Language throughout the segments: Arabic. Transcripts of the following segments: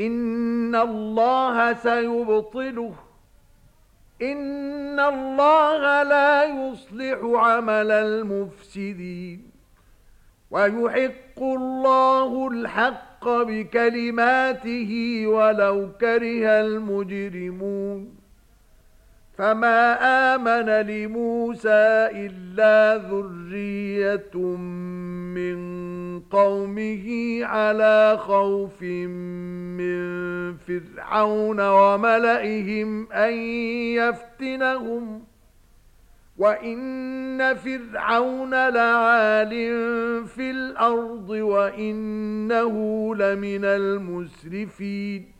ان الله سيبطله ان الله لا يصلح عمل المفسدين ويحق الله الحق بكلماته ولو كره المجرمون فما آمن لموسى إلا ذرية من قومه على خوف من فرعون وملئهم أن يفتنهم وَإِنَّ فِرْعَوْنَ لَعَالٍ فِي الْأَرْضِ وَإِنَّهُ لَمِنَ الْمُسْرِفِينَ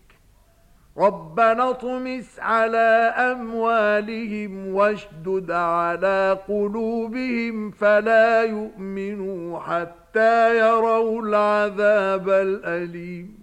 ربنا طمس على أموالهم واشدد على قلوبهم فلا يؤمنوا حتى يروا العذاب الأليم